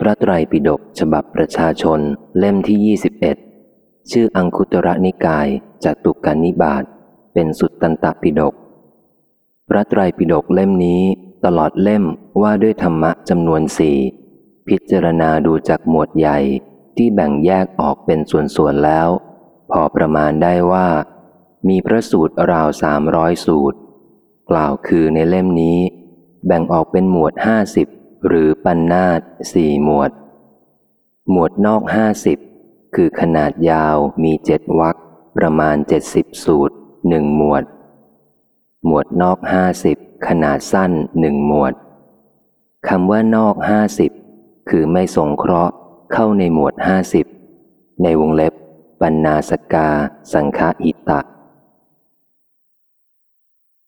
พระไตรปิฎกฉบับประชาชนเล่มที่ 21 ชื่ออังคุตระนิกายจตุกานิบาตเป็นสุตตันตปิฎกพระไตรปิฎกเล่มนี้ตลอดเล่มว่าด้วยธรรมะจำนวนสี่พิจารณาดูจากหมวดใหญ่ที่แบ่งแยกออกเป็นส่วนๆแล้ว พอประมาณได้ว่า มีพระสูตรราวสามร้อยสูตร กล่าวคือในเล่มนี้ แบ่งออกเป็นหมวดห้าสิบ หรือปันนาตสี่หมวด หมวดนอกห้าสิบคือขนาดยาวมีเจ็ดวรรคประมาณเจ็ดสิบสูตรหนึ่งหมวด หมวดนอกห้าสิบขนาดสั้นหนึ่งหมวดคำว่านอกห้าสิบคือไม่สงเคราะห์เข้าในหมวดห้าสิบในวงเล็บปันนาสกา สังฆอิตะ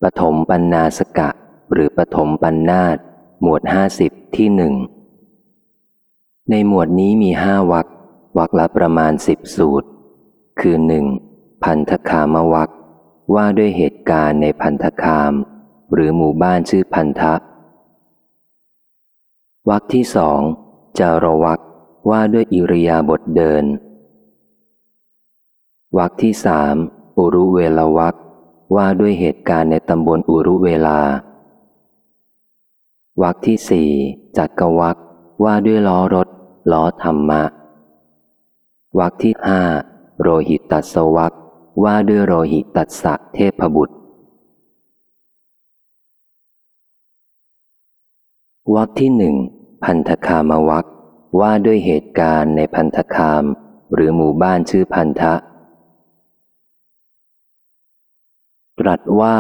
ปฐมปันนาสกะ หรือปฐมปันนาต หมวดห้าสิบที่หนึ่งในหมวดนี้มีห้าวักวักละประมาณสิบสูตร คือหนึ่งพันธคามวักว่าด้วยเหตุการณ์ในพันธคาม หรือหมู่บ้านชื่อพันธะวักที่สองจารวักว่าด้วยอิริยาบถเดินวักที่สามอุรุเวลวักว่าด้วยเหตุการณ์ในตำบลอุรุเวลา วักที่สี่จักรวักว่าด้วยล้อรถ ล้อธรรมะ วักที่ห้าโรหิตตัสวักว่าด้วยโรหิตตัสสะเทพบุตร วักที่หนึ่งพันธคามวักว่าด้วยเหตุการณ์ในพันธคาม หรือหมู่บ้านชื่อพันธะ ตรัสว่า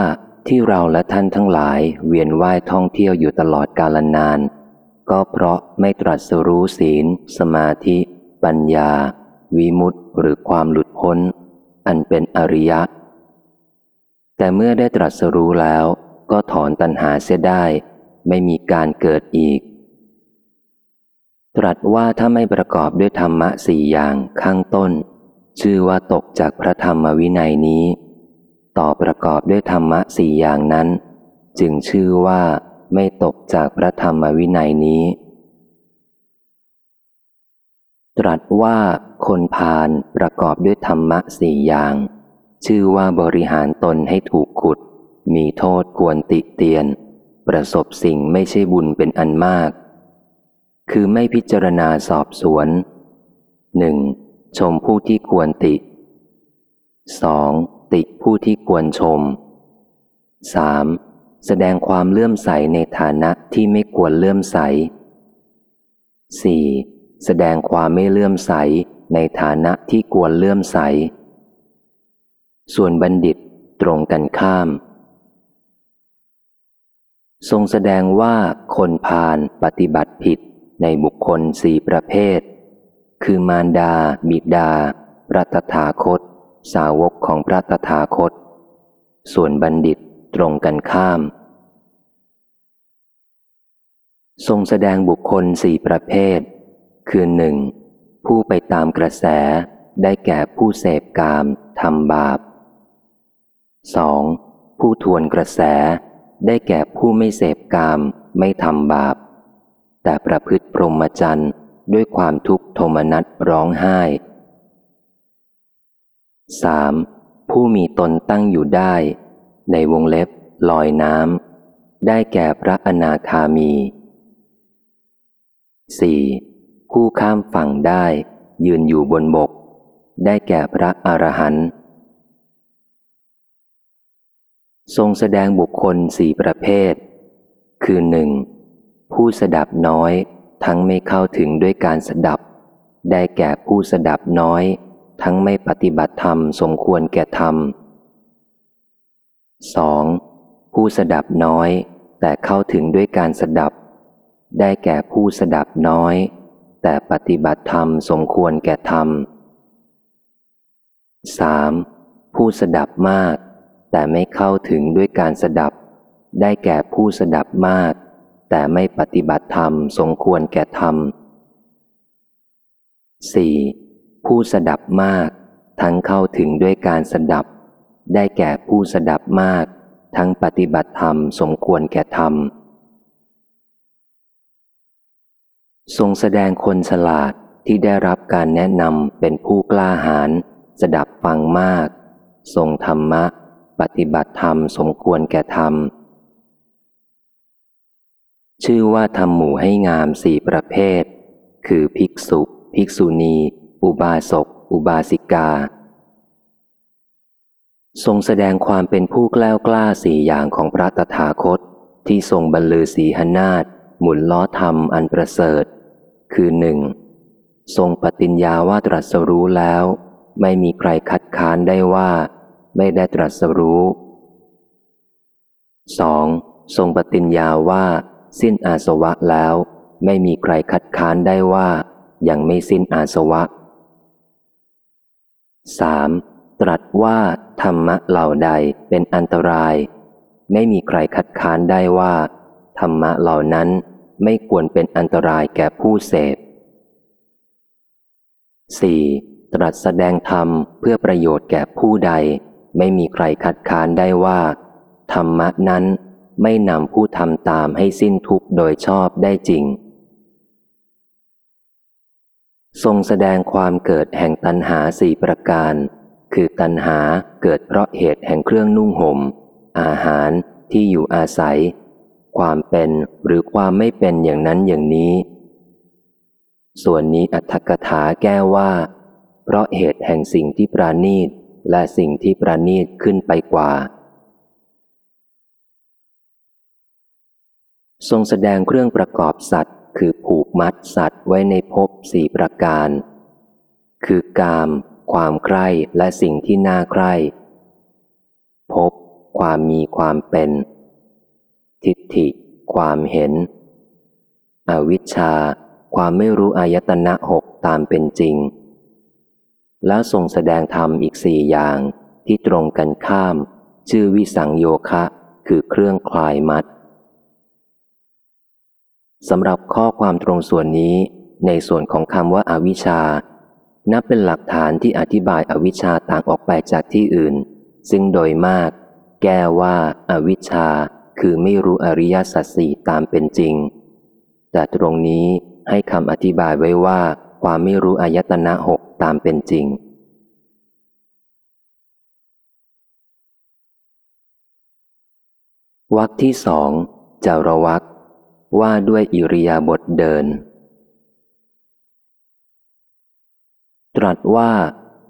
ที่เราและท่านทั้งหลายเวียนว่ายท่องเที่ยวอยู่ตลอดกาลนาน ก็เพราะไม่ตรัสรู้ศีล สมาธิ ปัญญา วิมุตติหรือความหลุดพ้น อันเป็นอริยะ แต่เมื่อได้ตรัสรู้แล้วก็ถอนตัณหาเสียได้ ไม่มีการเกิดอีก ตรัสว่าถ้าไม่ประกอบด้วยธรรมะสี่อย่างข้างต้น ชื่อว่าตกจากพระธรรมวินัยนี้ ต่อประกอบด้วยธรรมะสี่อย่างนั้น จึงชื่อว่าไม่ตกจากพระธรรมวินัยนี้ ตรัสว่าคนพาลประกอบด้วยธรรมะสี่อย่าง ชื่อว่าบริหารตนให้ถูกขุด มีโทษควรติเตียน ประสบสิ่งไม่ใช่บุญเป็นอันมาก คือไม่พิจารณาสอบสวนหนึ่งชมผู้ที่ควรติสอง ผู้ที่ควรชมสามแสดงความเลื่อมใสในฐานะที่ไม่ควรเลื่อมใสสี่แสดงความไม่เลื่อมใสในฐานะที่ควรเลื่อมใส ส่วนบัณฑิตตรงกันข้าม ทรงแสดงว่าคนพาลปฏิบัติผิดในบุคคลสี่ประเภท คือมารดา บิดาพระตถาคต สาวกของพระตถาคต ส่วนบัณฑิตตรงกันข้าม ทรงแสดงบุคคลสี่ประเภท คือหนึ่งผู้ไปตามกระแสได้แก่ผู้เสพกามทำบาป 2. ผู้ทวนกระแสได้แก่ผู้ไม่เสพกามไม่ทำบาป แต่ประพฤติพรหมจรรย์ด้วยความทุกข์โทมนัสร้องไห้ 3. ผู้มีตนตั้งอยู่ได้ ในวงเล็บ ลอยน้ำได้แก่พระอนาคามี 4. ผู้ข้ามฝั่งได้ ยืนอยู่บนบก ได้แก่พระอรหันต์ทรงแสดงบุคคลสี่ประเภท คือหนึ่งผู้สดับน้อยทั้งไม่เข้าถึงด้วยการสดับ ได้แก่ผู้สดับน้อย ทั้งไม่ปฏิบัติธรรมสมควรแก่ธรรม 2. ผู้สดับน้อย แต่เข้าถึงด้วยการสดับ ได้แก่ผู้สดับน้อย แต่ปฏิบัติธรรมสมควรแก่ธรรม 3. ผู้สดับมาก แต่ไม่เข้าถึงด้วยการสดับ ได้แก่ผู้สดับมาก แต่ไม่ปฏิบัติธรรมสมควรแก่ธรรม 4. ผู้สดับมาก ทั้งเข้าถึงด้วยการสดับ ได้แก่ผู้สดับมาก ทั้งปฏิบัติธรรมสมควรแก่ธรรม ทรงแสดงคนฉลาดที่ได้รับการแนะนำเป็นผู้กล้าหาญสดับฟังมาก ทรงธรรมะ ปฏิบัติธรรมสมควรแก่ธรรม ชื่อว่าทำหมู่ให้งามสี่ประเภท คือภิกษุ ภิกษุณี อุบาสก อุบาสิกา ทรงแสดงความเป็นผู้กล้ากล้าสี่อย่างของพระตถาคต ที่ทรงบรรลือสีหนาฏหมุนล้อธรรมอันประเสริฐ คือหนึ่งทรงปฏิญญาว่าตรัสรู้แล้ว ไม่มีใครคัดค้านได้ว่า ไม่ได้ตรัสรู้ 2. ทรงปฏิญญาว่า สิ้นอาสวะแล้ว ไม่มีใครคัดค้านได้ว่า ยังไม่สิ้นอาสวะ 3. ตรัสว่าธรรมะเหล่าใดเป็นอันตราย ไม่มีใครคัดค้านได้ว่า ธรรมะเหล่านั้นไม่ควรเป็นอันตรายแก่ผู้เสพ 4. ตรัสแสดงธรรมเพื่อประโยชน์แก่ผู้ใด ไม่มีใครคัดค้านได้ว่า ธรรมะนั้นไม่นำผู้ทำตามให้สิ้นทุกข์โดยชอบได้จริง ทรงแสดงความเกิดแห่งตัณหาสี่ประการ คือตัณหาเกิดเพราะเหตุแห่งเครื่องนุ่งหม่ม อาหารที่อยู่อาศัย ความเป็นหรือความไม่เป็นอย่างนั้นอย่างนี้ ส่วนนี้อัตถกถาแก้ว่า เพราะเหตุแห่งสิ่งที่ปราณีตและสิ่งที่ประณีตขึ้นไปกว่า ทรงแสดงเครื่องประกอบสัตว์ คือผ มัดสัตว์ไว้ในภพสี่ประการ คือกาม ความใคร่และสิ่งที่น่าใคร่ภพความมีความเป็น ทิฏฐิ ความเห็น อวิชชา ความไม่รู้อายตนะหกตามเป็นจริง แล้วทรงแสดงธรรมอีกสี่อย่างที่ตรงกันข้าม ชื่อวิสังโยคะ คือเครื่องคลายมัด สำหรับข้อความตรงส่วนนี้ ในส่วนของคำว่าอาวิชชา นับเป็นหลักฐานที่อธิบายอวิชชาต่างออกไปจากที่อื่น ซึ่งโดยมาก แก้ว่าอาวิชชา คือไม่รู้อริยสัจสี่ตามเป็นจริง แต่ตรงนี้ให้คำอธิบายไว้ว่า ความไม่รู้อายตนะหกตามเป็นจริงวักที่สองจารวัก ว่าด้วยอิริยาบถเดิน ตรัสว่า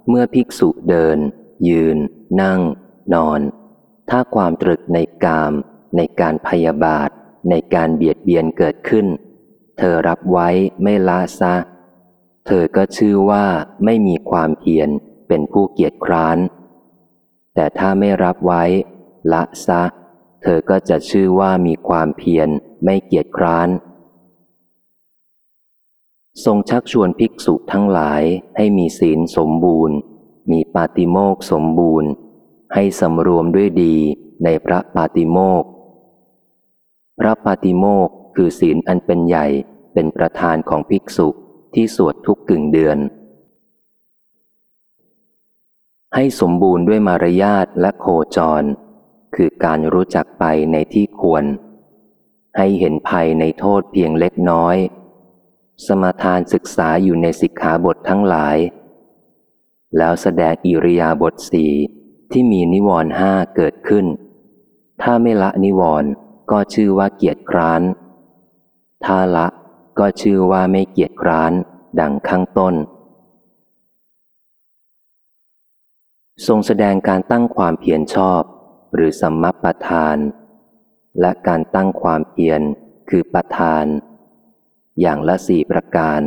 เมื่อภิกษุเดิน ยืน นั่ง นอน ถ้าความตรึกในกาม ในการพยาบาท ในการเบียดเบียนเกิดขึ้น เธอรับไว้ไม่ละซะ เธอก็ชื่อว่าไม่มีความเพียรเป็นผู้เกียจคร้าน แต่ถ้าไม่รับไว้ ละซะ เธอก็จะชื่อว่ามีความเพียร ไม่เกียจคร้าน ทรงชักชวนภิกษุทั้งหลายให้มีศีลสมบูรณ์ มีปาติโมกสมบูรณ์ ให้สำรวมด้วยดีในพระปาติโมกพระปาติโมกคือศีลอันเป็นใหญ่เป็นประธานของภิกษุที่สวดทุกกึ่งเดือน ให้สมบูรณ์ด้วยมารยาทและโคจร คือการรู้จักไปในที่ควร ให้เห็นภัยในโทษเพียงเล็กน้อย สมาทานศึกษาอยู่ในสิกขาบททั้งหลาย แล้วแสดงอิริยาบถสี่ที่มีนิวรณ์ห้าเกิดขึ้น ถ้าไม่ละนิวรณ์ก็ชื่อว่าเกียรติคร้าน ถ้าละก็ชื่อว่าไม่เกียรติคร้าน ดังข้างต้น ทรงแสดงการตั้งความเพียรชอบ หรือสัมมัปปทาน และการตั้งความเพียรคือประทาน อย่างละสี่ประการ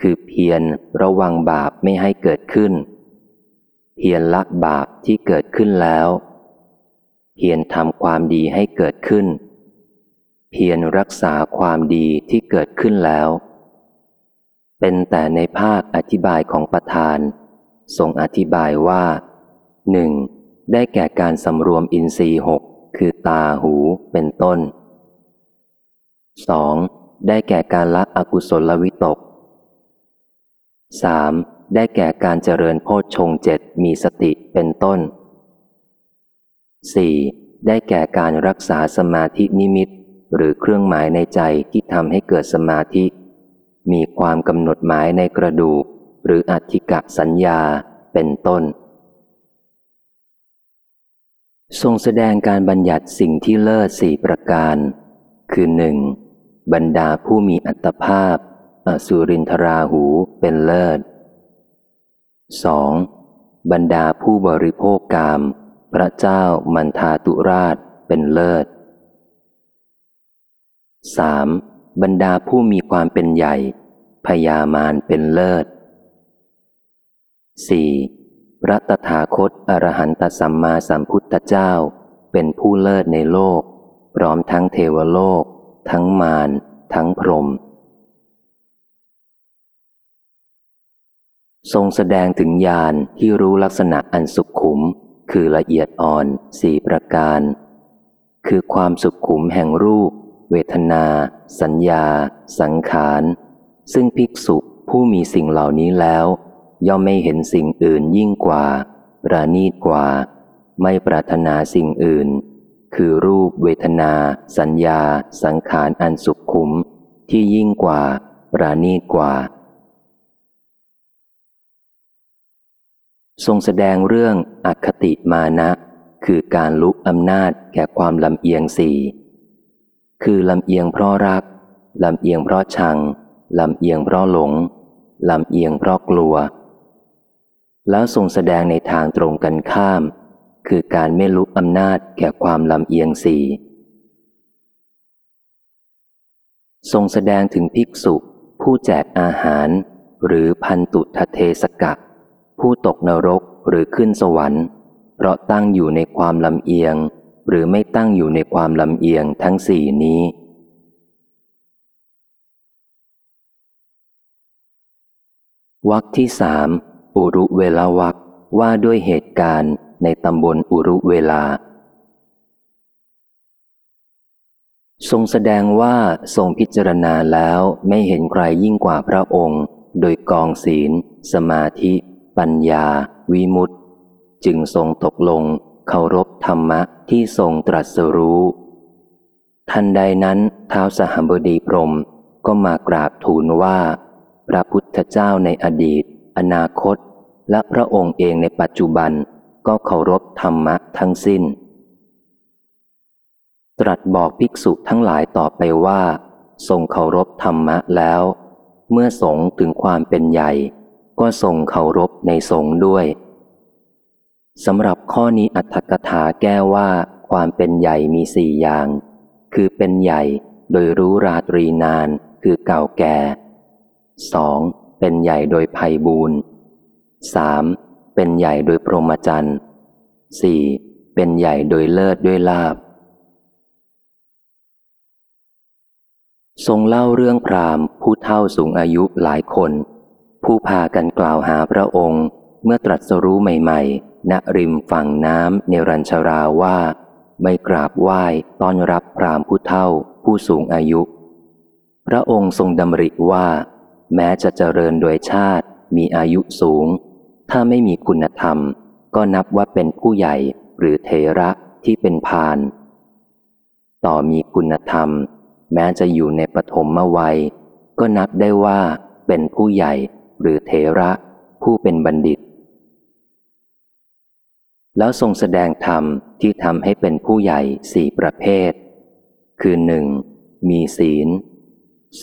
คือเพียรระวังบาปไม่ให้เกิดขึ้น เพียรละบาปที่เกิดขึ้นแล้ว เพียรทำความดีให้เกิดขึ้น เพียรรักษาความดีที่เกิดขึ้นแล้ว เป็นแต่ในภาคอธิบายของประธานทรงอธิบายว่าหนึ่งได้แก่การสำรวมอินทรีย์หก คือตาหูเป็นต้น 2. ได้แก่การละอกุศลวิตก 3. ได้แก่การเจริญโพชฌงเจ็ดมีสติเป็นต้น 4. ได้แก่การรักษาสมาธินิมิต หรือเครื่องหมายในใจที่ทำให้เกิดสมาธิ มีความกำหนดหมายในกระดูก หรืออัติกะสัญญาเป็นต้น ทรงแสดงการบัญญัติสิ่งที่เลิศสี่ประการ คือหนึ่งบรรดาผู้มีอัตภาพ อสุรินทราหูเป็นเลิศ 2. บรรดาผู้บริโภคกาม พระเจ้ามันทาตุราชเป็นเลิศ 3. บรรดาผู้มีความเป็นใหญ่พยามารเป็นเลิศ 4. พระตถาคตอรหันตสัมมาสัมพุทธเจ้า เป็นผู้เลิศในโลก พร้อมทั้งเทวโลก ทั้งมารทั้งพรหมทรงแสดงถึงญาณที่รู้ลักษณะอันสุขขุม คือละเอียดอ่อนสี่ประการ คือความสุขขุมแห่งรูป เวทนา สัญญา สังขาร ซึ่งภิกษุผู้มีสิ่งเหล่านี้แล้ว ย่อมไม่เห็นสิ่งอื่นยิ่งกว่า ประณีตกว่า ไม่ปรารถนาสิ่งอื่น คือรูปเวทนา สัญญา สังขารอันสุขขุม ที่ยิ่งกว่า ประณีตกว่า ทรงแสดงเรื่องอคติมานะ คือการลุกอำนาจแก่ความลำเอียงสี่ คือลำเอียงเพราะรักลำเอียงเพราะชังลำเอียงเพราะหลงลำเอียงเพราะกลัว แล้วทรงแสดงในทางตรงกันข้าม คือการไม่ลุกอำนาจแก่ความลำเอียงสี่ทรงแสดงถึงภิกษุ ผู้แจกอาหาร หรือพันตุทเทสกักผู้ตกนรกหรือขึ้นสวรรค์ เพราะตั้งอยู่ในความลำเอียง หรือไม่ตั้งอยู่ในความลำเอียงทั้งสี่นี้ วักที่สาม อุรุเวลาวักว่าด้วยเหตุการณ์ในตำบลอุรุเวลา ทรงแสดงว่าทรงพิจารณาแล้วไม่เห็นใครยิ่งกว่าพระองค์ โดยกองศีล สมาธิ ปัญญา วิมุตติ จึงทรงตกลงเคารพธรรมะที่ทรงตรัสรู้ ทันใดนั้นเท้าสหบดีพรมก็มากราบทูลว่า พระพุทธเจ้าในอดีต อนาคต และพระองค์เองในปัจจุบันก็เคารพธรรมะทั้งสิ้น ตรัสบอกภิกษุทั้งหลายต่อไปว่า ทรงเคารพธรรมะแล้ว เมื่อสงถึงความเป็นใหญ่ ก็ทรงเคารพในสงด้วยสำหรับข้อนี้อัตถกถาแก้ว่าความเป็นใหญ่มีสี่อย่าง คือเป็นใหญ่โดยรู้ราตรีนานคือเก่าแก่สอง เป็นใหญ่โดยภัยบูนสามเป็นใหญ่โดยพรหมจรรย์สี่เป็นใหญ่โดยเลิศด้วยลาบ ทรงเล่าเรื่องพรามผู้เท่าสูงอายุหลายคน ผู้พากันกล่าวหาพระองค์เมื่อตรัสรู้ใหม่ๆ ณริมฝั่งน้ำในรัญชราว่า ไม่กราบไหว้ต้อนรับพรามผู้เท่าผู้สูงอายุ พระองค์ทรงดำริว่า แม้จะเจริญโดยชาติ มีอายุสูง ถ้าไม่มีคุณธรรม ก็นับว่าเป็นผู้ใหญ่หรือเทระที่เป็นพาน ต่อมีคุณธรรม แม้จะอยู่ในปฐมวัย ก็นับได้ว่าเป็นผู้ใหญ่หรือเทระผู้เป็นบัณฑิต แล้วทรงแสดงธรรมที่ทำให้เป็นผู้ใหญ่สี่ประเภท คือหนึ่งมีศีล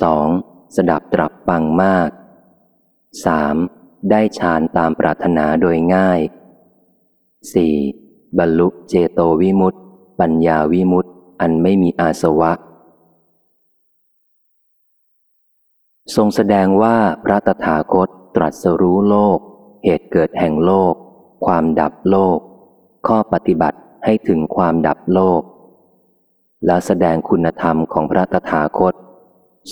สอง สดับตรับฟังมากสามได้ฌานตามปรารถนาโดยง่ายสี่บรรลุเจโตวิมุตติปัญญาวิมุตติอันไม่มีอาสวะ ทรงแสดงว่าพระตถาคตตรัสรู้โลก เหตุเกิดแห่งโลก ความดับโลก ข้อปฏิบัติให้ถึงความดับโลก แล้วแสดงคุณธรรมของพระตถาคต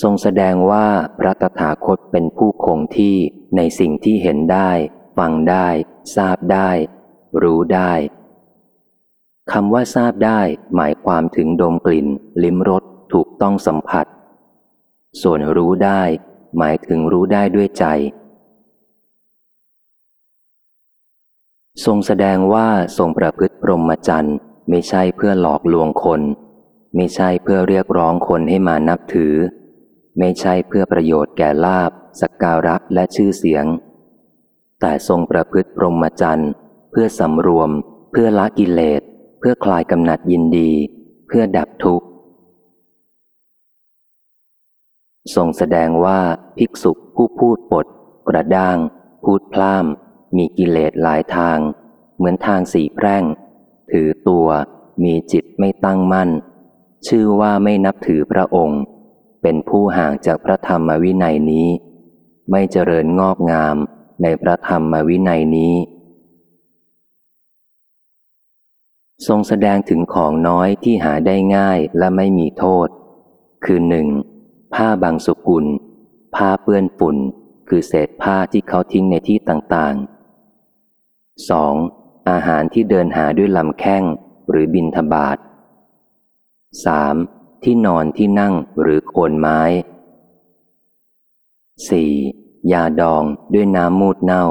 ทรงแสดงว่าพระตถาคตเป็นผู้คงที่ในสิ่งที่เห็นได้ ฟังได้ ทราบได้ รู้ได้คำว่าทราบได้หมายความถึงดมกลิ่น ลิ้มรสถูกต้องสัมผัส ส่วนรู้ได้ หมายถึงรู้ได้ด้วยใจ ทรงแสดงว่าทรงประพฤติพรหมจรรย์ไม่ใช่เพื่อหลอกลวงคน ไม่ใช่เพื่อเรียกร้องคนให้มานับถือ ไม่ใช่เพื่อประโยชน์แก่ลาบสักการะและชื่อเสียง แต่ทรงประพฤติพรหมจรรย์เพื่อสำรวม เพื่อละกิเลส เพื่อคลายกำหนัดยินดี เพื่อดับทุกข์ทรงแสดงว่าภิกษุผู้พูดปด กระด้าง พูดพล่ามมีกิเลสหลายทาง เหมือนทางสีแพร่ง ถือตัว มีจิตไม่ตั้งมั่น ชื่อว่าไม่นับถือพระองค์ เป็นผู้ห่างจากพระธรรมวินัยนี้ ไม่เจริญงอกงามในพระธรรมวินัยนี้ ทรงแสดงถึงของน้อยที่หาได้ง่ายและไม่มีโทษ คือหนึ่งผ้าบางสุกุล ผ้าเปื้อนฝุ่น คือเศษผ้าที่เขาทิ้งในที่ต่างๆ 2. อาหารที่เดินหาด้วยลำแข้งหรือบินทบาท 3. ที่นอนที่นั่งหรือโคนไม้ 4. ยาดองด้วยน้ำมูดเน่า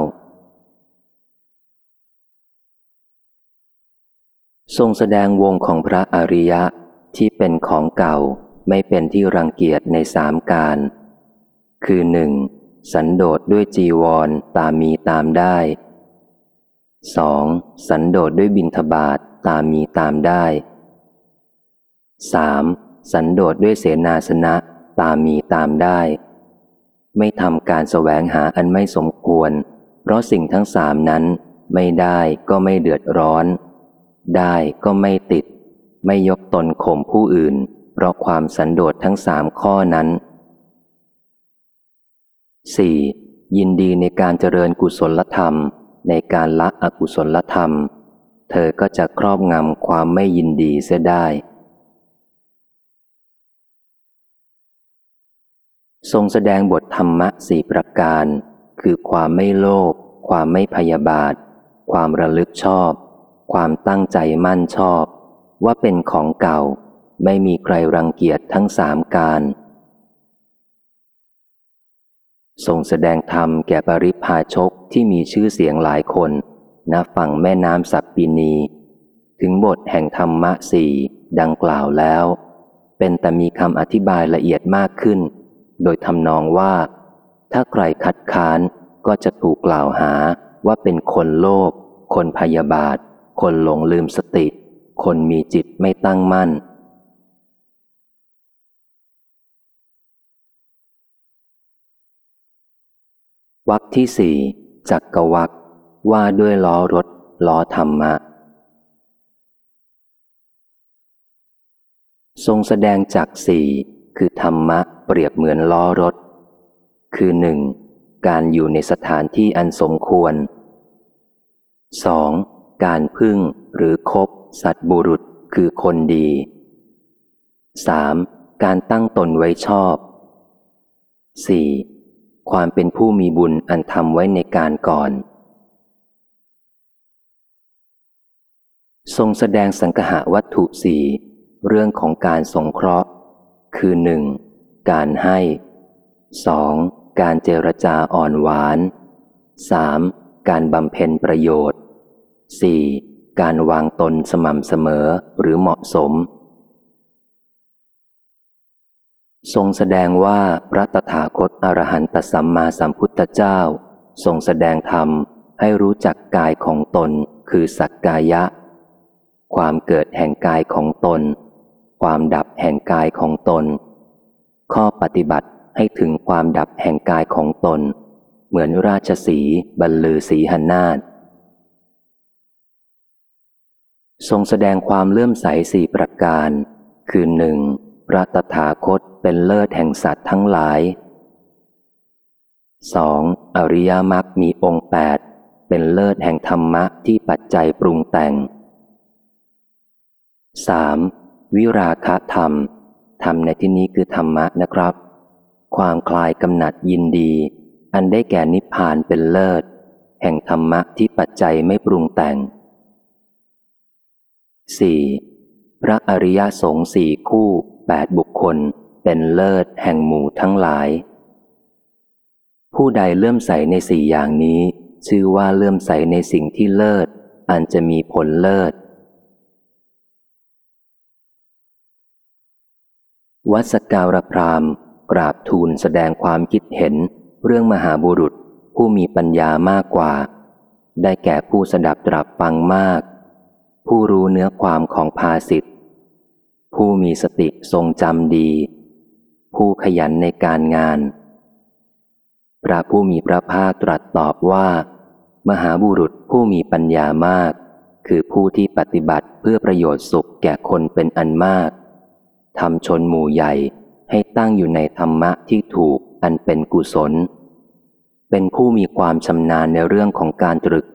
ทรงแสดงวงของพระอริยะที่เป็นของเก่าไม่เป็นที่รังเกียจในสามการ คือหนึ่งสันโดษด้วยจีวรตามมีตามได้ 2. สันโดษด้วยบินทบาทตามมีตามได้ 3. สันโดษด้วยเสนาสนะตามมีตามได้ ไม่ทำการแสวงหาอันไม่สมควร เพราะสิ่งทั้งสามนั้นไม่ได้ก็ไม่เดือดร้อน ได้ก็ไม่ติด ไม่ยกตนข่มผู้อื่น เพราะความสันโดษทั้งสามข้อนั้น 4. ยินดีในการเจริญกุศลธรรม ในการละอกุศลธรรม เธอก็จะครอบงำความไม่ยินดีเสียได้ ทรงแสดงบทธรรมะสี่ประการ คือความไม่โลภความไม่พยาบาท ความระลึกชอบ ความตั้งใจมั่นชอบ ว่าเป็นของเก่า ไม่มีใครรังเกียจทั้งสามการ ทรงแสดงธรรมแก่ปริพาชกที่มีชื่อเสียงหลายคนณฝั่งแม่น้ำสัปปินี ถึงบทแห่งธรรมะสี่ดังกล่าวแล้ว เป็นแต่มีคำอธิบายละเอียดมากขึ้น โดยทำนองว่า ถ้าใครคัดค้านก็จะถูกกล่าวหาว่าเป็นคนโลภคนพยาบาท คนหลงลืมสติ คนมีจิตไม่ตั้งมั่น วักที่สี่จักกวักว่าด้วยล้อรถ ล้อธรรมะ ทรงแสดงจากสี่ คือธรรมะเปรียบเหมือนล้อรถ คือหนึ่งการอยู่ในสถานที่อันสมควร 2. การพึ่งหรือคบ สัตบุรุษคือคนดี 3. การตั้งตนไว้ชอบ 4. ความเป็นผู้มีบุญอันทำไว้ในการก่อน ทรงแสดงสังหะวัตถุสี่เรื่องของการสงเคราะห์ คือหนึ่งการให้ 2. การเจรจาอ่อนหวาน 3. การบำเพ็ญประโยชน์ 4. การวางตนสม่ำเสมอหรือเหมาะสม ทรงแสดงว่าพระตถาคตอรหันตสัมมาสัมพุทธเจ้า ทรงแสดงธรรมให้รู้จักกายของตนคือสักกายะ ความเกิดแห่งกายของตน ความดับแห่งกายของตน ข้อปฏิบัติให้ถึงความดับแห่งกายของตน เหมือนราชสีบรรลือสีหนาฏทรงแสดงความเลื่อมใสสี่ประการ คือหนึ่งพระตถาคตเป็นเลิศแห่งสัตว์ทั้งหลาย 2. อริยมรรคมีองค์แปดเป็นเลิศแห่งธรรมะที่ปัจจัยปรุงแต่ง 3. วิราคะธรรม ธรรมในที่นี้คือธรรมะนะครับ ความคลายกำหนัดยินดี อันได้แก่นิพพานเป็นเลิศ แห่งธรรมะที่ปัจจัยไม่ปรุงแต่ง 4. พระอริยสงฆ์สี่คู่แปดบุคคล เป็นเลิศแห่งหมู่ทั้งหลาย ผู้ใดเลื่อมใสในสี่อย่างนี้ ชื่อว่าเลื่อมใสในสิ่งที่เลิศ อันจะมีผลเลิศ วัดสการพรามกราบทูลแสดงความคิดเห็น เรื่องมหาบุรุษผู้มีปัญญามากกว่า ได้แก่ผู้สดับตรับฟังมาก ผู้รู้เนื้อความของภาสิทธผู้มีสติทรงจำดี ผู้ขยันในการงาน พระผู้มีพระภาคตรัสตอบว่า มหาบุรุษผู้มีปัญญามาก คือผู้ที่ปฏิบัติเพื่อประโยชน์สุขแก่คนเป็นอันมาก ทำชนหมู่ใหญ่ให้ตั้งอยู่ในธรรมะที่ถูกอันเป็นกุศล เป็นผู้มีความชำนาญในเรื่องของการตรึก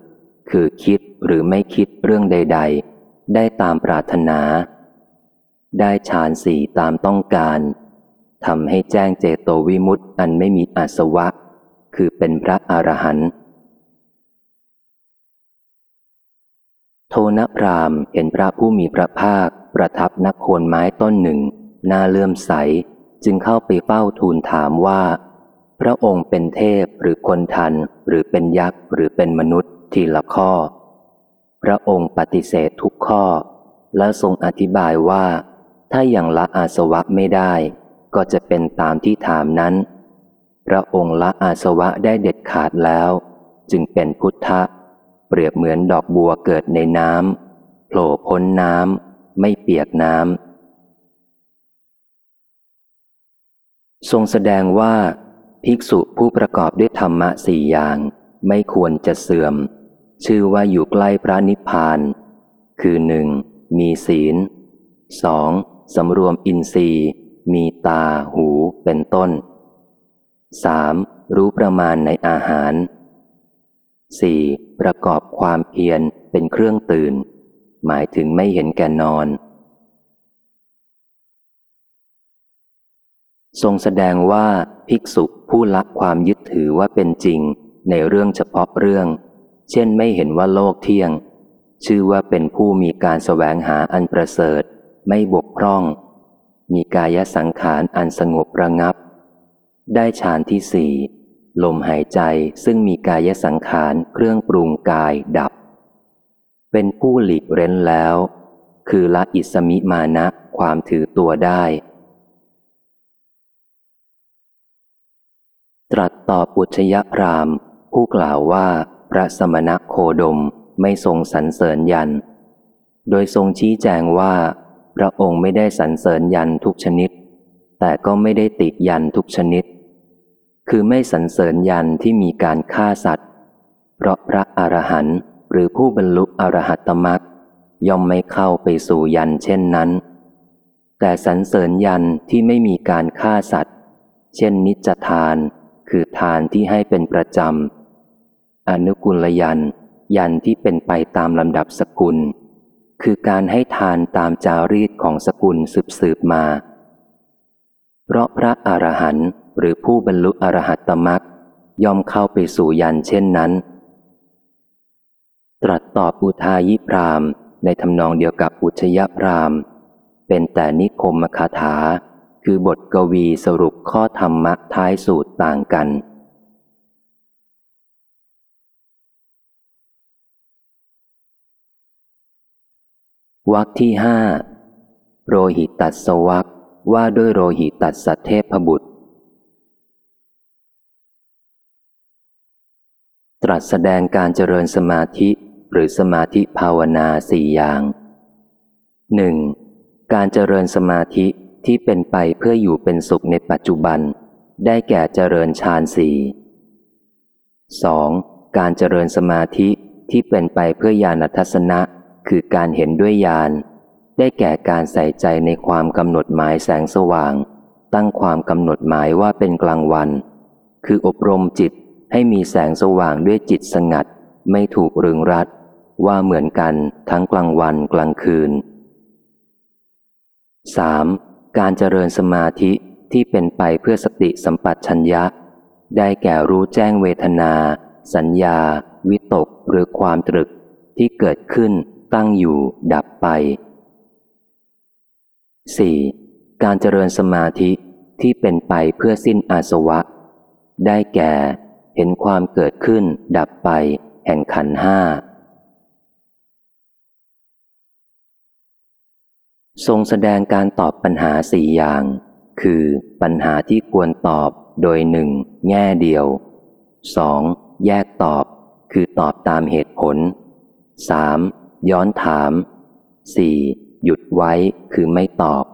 คือคิดหรือไม่คิดเรื่องใด ๆ ได้ตามปรารถนา ได้ฌานสี่ตามต้องการทำให้แจ้งเจโตวิมุตต์อันไม่มีอาสวะ คือเป็นพระอรหันต์โทนพรามเห็นพระผู้มีพระภาค ประทับนักโคนไม้ต้นหนึ่งหน้าเลื่อมใส จึงเข้าไปเฝ้าทูลถามว่า พระองค์เป็นเทพหรือคนทันหรือเป็นยักษ์หรือเป็นมนุษย์ทีละข้อ พระองค์ปฏิเสธทุกข้อ และทรงอธิบายว่า ถ้าอย่างละอาสวะไม่ได้ ก็จะเป็นตามที่ถามนั้น พระองค์ละอาสวะได้เด็ดขาดแล้ว จึงเป็นพุทธะ เปรียบเหมือนดอกบัวเกิดในน้ำโผล่พ้นน้ำ ไม่เปียกน้ำ ทรงแสดงว่า ภิกษุผู้ประกอบด้วยธรรมะสี่อย่าง ไม่ควรจะเสื่อม ชื่อว่าอยู่ใกล้พระนิพพาน คือหนึ่งมีศีลสองสำรวมอินทรีย์ มีตาหูเป็นต้นสามรู้ประมาณในอาหารสี่ประกอบความเพียรเป็นเครื่องตื่น หมายถึงไม่เห็นแก่นอน ทรงแสดงว่าภิกษุผู้ละความยึดถือว่าเป็นจริงในเรื่องเฉพาะเรื่อง เช่นไม่เห็นว่าโลกเที่ยง ชื่อว่าเป็นผู้มีการสแสวงหาอันประเสริฐ ไม่บกพร่อง มีกายสังขารอันสงบระงับ ได้ฌานที่สี่ลมหายใจซึ่งมีกายสังขารเครื่องปรุงกายดับ เป็นผู้หลีกเร้นแล้ว คือละอิสมิมานะความถือตัวได้ ตรัสตอบอุชยพรามผู้กล่าวว่าพระสมณะโคดมไม่ทรงสรรเสริญยัน โดยทรงชี้แจงว่า พระองค์ไม่ได้สรรเสริญยันทุกชนิด แต่ก็ไม่ได้ติยันทุกชนิด คือไม่สรรเสริญยันที่มีการฆ่าสัตว์ เพราะพระอรหันต์ หรือผู้บรรลุอรหัตมรักย่อมไม่เข้าไปสู่ยันเช่นนั้น แต่สรรเสริญยันที่ไม่มีการฆ่าสัตว์ เช่นนิจทาน คือทานที่ให้เป็นประจำ อนุกุลยัน ยันที่เป็นไปตามลำดับสกุล คือการให้ทานตามจารีตของสกุลสืบสืบมา เพราะพระอรหันต์หรือผู้บรรลุอรหัตตมักย่อมเข้าไปสู่ยันเช่นนั้น ตรัสตอบอุทายิพรามในทำนองเดียวกับอุชยพรามเป็นแต่นิคมคาถา คือบทกวีสรุปข้อธรรมะท้ายสูตรต่างกัน วักที่ห้าโรหิตัสวักว่าด้วยโรหิตัสเทพบุตร ตรัสแสดงการเจริญสมาธิ หรือสมาธิภาวนาสี่อย่างหนึ่งการเจริญสมาธิที่เป็นไปเพื่ออยู่เป็นสุขในปัจจุบัน ได้แก่เจริญฌานสี่สองการเจริญสมาธิที่เป็นไปเพื่อญาณทัศนะ คือการเห็นด้วยญาณได้แก่การใส่ใจในความกำหนดหมายแสงสว่าง ตั้งความกำหนดหมายว่าเป็นกลางวัน คืออบรมจิตให้มีแสงสว่างด้วยจิตสงัด ไม่ถูกรึงรัด ว่าเหมือนกันทั้งกลางวันกลางคืน 3. การเจริญสมาธิที่เป็นไปเพื่อสติสัมปชัญญะ ได้แก่รู้แจ้งเวทนา สัญญา วิตกหรือความตรึกที่เกิดขึ้นตั้งอยู่ดับไป 4. การเจริญสมาธิที่เป็นไปเพื่อสิ้นอาสวะ ได้แก่เห็นความเกิดขึ้นดับไปแห่งขันห้า ทรงแสดงการตอบปัญหาสี่อย่าง คือปัญหาที่ควรตอบโดยหนึ่งแง่เดียวสองแยกตอบ คือตอบตามเหตุผลสามย้อนถามสี่หยุดไว้คือไม่ตอบ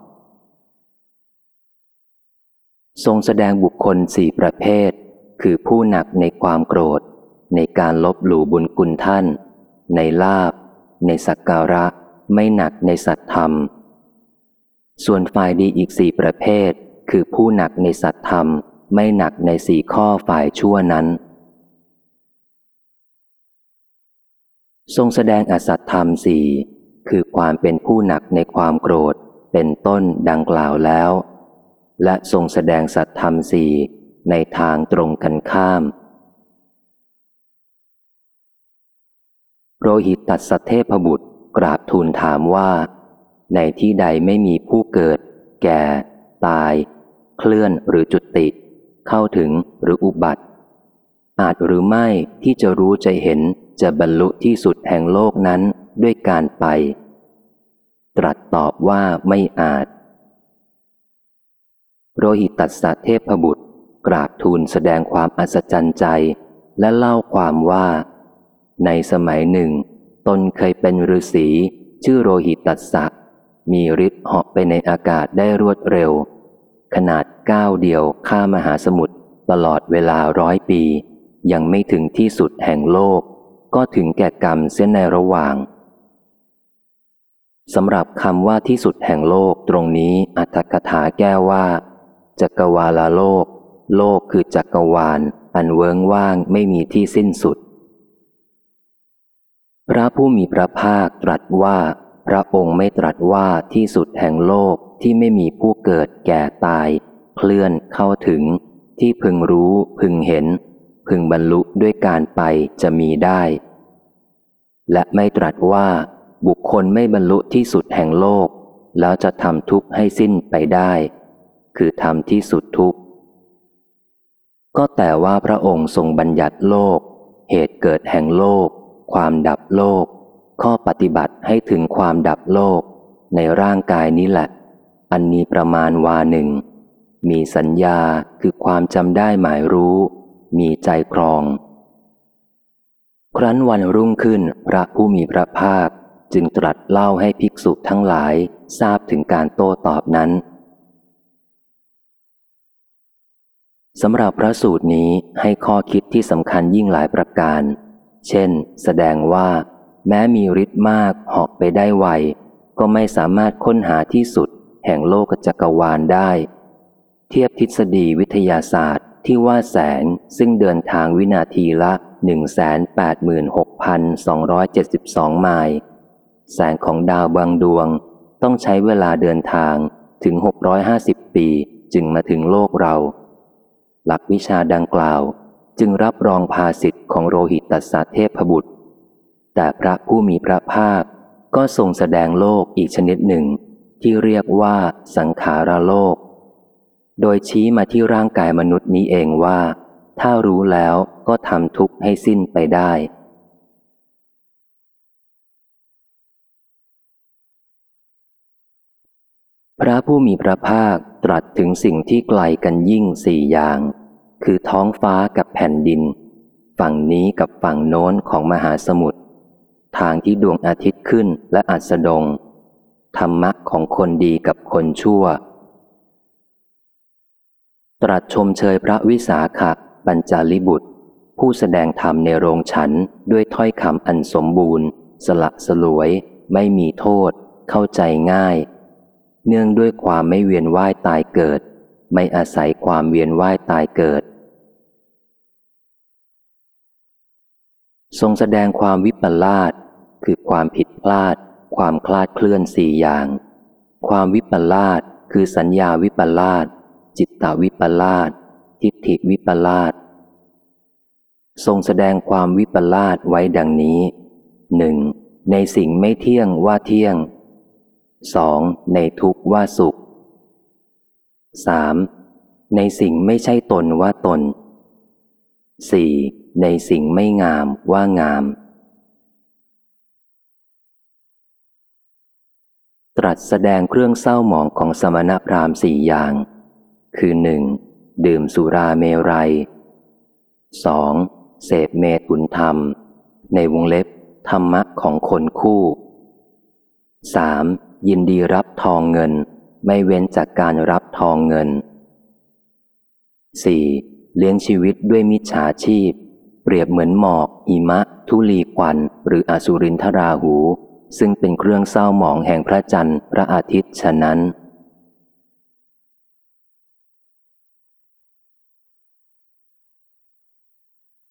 ทรงแสดงบุคคลสี่ประเภท คือผู้หนักในความโกรธ ในการลบหลู่บุญคุณท่าน ในลาบ ในสักการะ ไม่หนักในสัตธรรม ส่วนฝ่ายดีอีกสี่ประเภท คือผู้หนักในสัตธรรม ไม่หนักในสี่ข้อฝ่ายชั่วนั้น ทรงแสดงอสัตธรรมสี่คือความเป็นผู้หนักในความโกรธ เป็นต้นดังกล่าวแล้ว และทรงแสดงสัตธรรมสี่ในทางตรงกันข้ามโรหิตตัดสเทพบุตรกราบทูลถามว่า ในที่ใดไม่มีผู้เกิด แก่ ตาย เคลื่อนหรือจุติ เข้าถึงหรืออุบัติ อาจหรือไม่ที่จะรู้จะเห็นจะบรรลุที่สุดแห่งโลกนั้นด้วยการไป ตรัสตอบว่าไม่อาจ โรหิตัสสะเทพบุตร กราบทูลแสดงความอัศจรรย์ใจ และเล่าความว่า ในสมัยหนึ่ง ตนเคยเป็นฤาษีชื่อโรหิตัสสะ มีฤทธิ์เหาะไปในอากาศได้รวดเร็ว ขนาดก้าวเดียวข้ามหาสมุทรตลอดเวลาร้อยปี ยังไม่ถึงที่สุดแห่งโลก ก็ถึงแก่กรรมเส้นในระหว่างสำหรับคำว่าที่สุดแห่งโลกตรงนี้อัตถกถาแก้ว่า จักรวาลโลก โลกคือจักรวาล อันเวิงว่างไม่มีที่สิ้นสุด พระผู้มีพระภาคตรัสว่า พระองค์ไม่ตรัสว่าที่สุดแห่งโลกที่ไม่มีผู้เกิดแก่ตาย เคลื่อนเข้าถึง ที่พึงรู้พึงเห็น พึงบรรลุด้วยการไปจะมีได้ และไม่ตรัสว่า บุคคลไม่บรรลุที่สุดแห่งโลก แล้วจะทำทุกข์ให้สิ้นไปได้ คือทำที่สุดทุกข์ก็แต่ว่าพระองค์ทรงบัญญัติโลก เหตุเกิดแห่งโลก ความดับโลก ข้อปฏิบัติให้ถึงความดับโลกในร่างกายนี้แหละ อันนี้ประมาณวาหนึ่ง มีสัญญาคือความจำได้หมายรู้ มีใจครอง ครั้นวันรุ่งขึ้นพระผู้มีพระภาคจึงตรัสเล่าให้ภิกษุทั้งหลายทราบถึงการโต้ตอบนั้นสำหรับพระสูตรนี้ให้ข้อคิดที่สำคัญยิ่งหลายประการ เช่น แสดงว่า แม้มีฤทธิ์มากเหาะไปได้ไว ก็ไม่สามารถค้นหาที่สุด แห่งโลกจักรวาลได้ เทียบทฤษฎีวิทยาศาสตร์ที่ว่าแสงซึ่งเดินทางวินาทีละ 186,272 ไมล์ แสงของดาวบางดวง ต้องใช้เวลาเดินทางถึง 650 ปีจึงมาถึงโลกเรา หลักวิชาดังกล่าวจึงรับรองภาสิทธิ์ของโรหิตตัสเทพบุตร แต่พระผู้มีพระภาคก็ทรงแสดงโลกอีกชนิดหนึ่ง ที่เรียกว่าสังขารโลก โดยชี้มาที่ร่างกายมนุษย์นี้เองว่า ถ้ารู้แล้วก็ทำทุกข์ให้สิ้นไปได้ พระผู้มีพระภาคตรัสถึงสิ่งที่ไกลกันยิ่งสี่อย่าง คือท้องฟ้ากับแผ่นดิน ฝั่งนี้กับฝั่งโน้นของมหาสมุทร ทางที่ดวงอาทิตย์ขึ้นและอัสดง ธรรมะของคนดีกับคนชั่ว ตรัสชมเชยพระวิสาขะปัญจาลิบุตร ผู้แสดงธรรมในโรงฉันด้วยถ้อยคำอันสมบูรณ์ สละสลวย ไม่มีโทษ เข้าใจง่าย เนื่องด้วยความไม่เวียนว่ายตายเกิด ไม่อาศัยความเวียนว่ายตายเกิด ทรงแสดงความวิปลาสคือความผิดพลาด ความคลาดเคลื่อนสี่อย่าง ความวิปลาสคือสัญญาวิปลาสจิตตวิปลาสทิฏฐิวิปลาสทรงแสดงความวิปลาสไว้ดังนี้หนึ่งในสิ่งไม่เที่ยงว่าเที่ยงสองในทุกว่าสุขสามในสิ่งไม่ใช่ตนว่าตนสี่ ในสิ่งไม่งามว่างาม ตรัสแสดงเครื่องเศร้าหมองของสมณพราหมณ์สี่อย่าง คือหนึ่งดื่มสุราเมรัย 2. เสพเมตุนธรรม ในวงเล็บ ธรรมะของคนคู่ 3. ยินดีรับทองเงิน ไม่เว้นจากการรับทองเงิน 4. เลี้ยงชีวิตด้วยมิจฉาชีพ เปรียบเหมือนหมอก หิมะ ทุลีควัน หรืออสุรินทราหู ซึ่งเป็นเครื่องเศร้าหมองแห่งพระจันทร์ พระอาทิตย์ฉะนั้น